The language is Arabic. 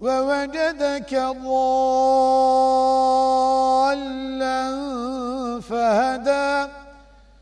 ووجدك ضالا فهدى.